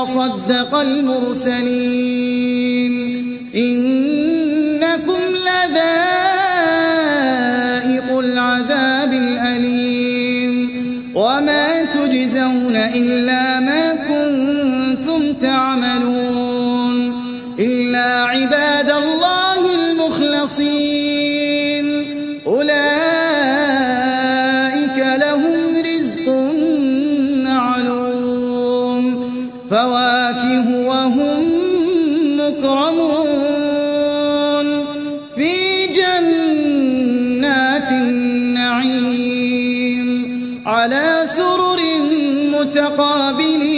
وصدق المرسلين. إنكم على سرر متقابلين.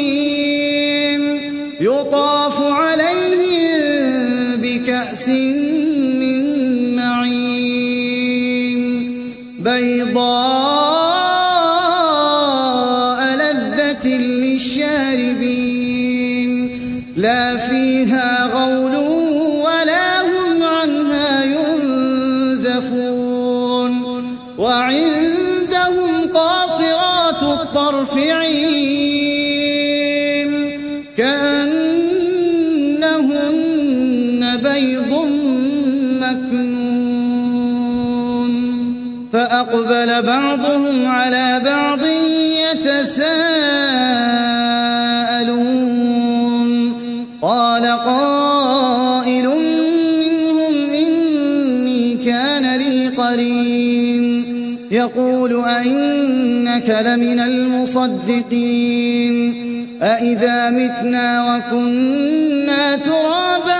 عين كأنهن بيض مكنون. فأقبل بعضهم على بعض يتساءلون. قال قائل منهم إني كان لي قرين. يقول لمن المصدقين. أئذا متنا وكنا ترابا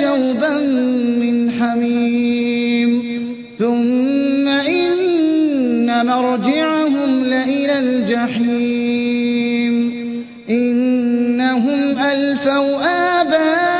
لشوبا من حميم. ثم إن مرجعهم لإلى الجحيم. إنهم ألفوا آباءهم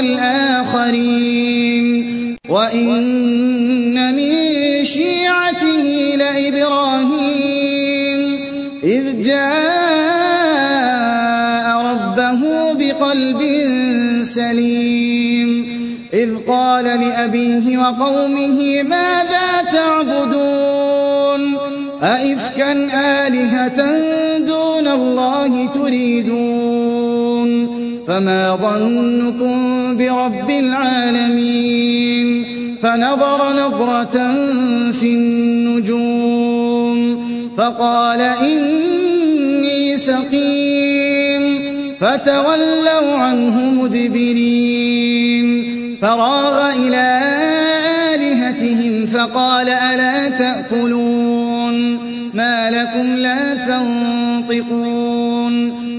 أغرقنا الآخرين وإن من شيعته لإبراهيم. إذ جاء ربه بقلب سليم. إذ قال لأبيه وقومه فما ظنكم برب العالمين فنظر نظرة في النجوم فقال إني سقيم فتولوا عنه مدبرين فراغ إلى آلهتهم فقال ألا تأكلون ما لكم لا تنطقون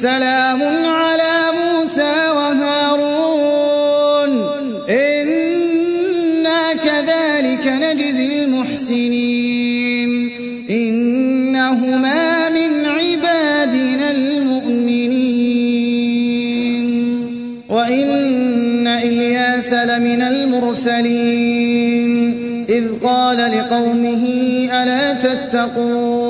سلام على موسى وهارون. إنا كذلك نجزي المحسنين. إنهما من عبادنا المؤمنين. وإن إلياس لمن المرسلين. إذ قال لقومه ألا تتقون؟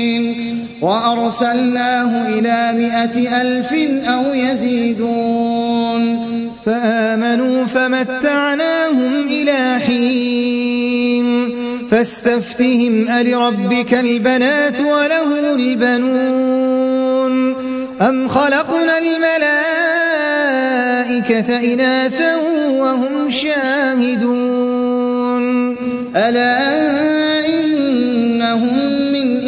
وأرسلناه إلى مائة ألف أو يزيدون فآمنوا فمتعناهم إلى حين فاستفتهم ألربك البنات وله البنون أم خلقنا الملائكة إناثا وهم شاهدون ألا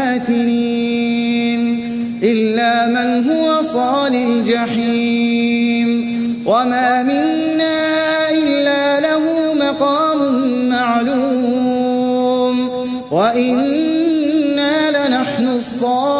عليه بفاتنين إلا من هو صال الجحيم. وما منا إلا له مقام معلوم. وإنا لنحن الصافون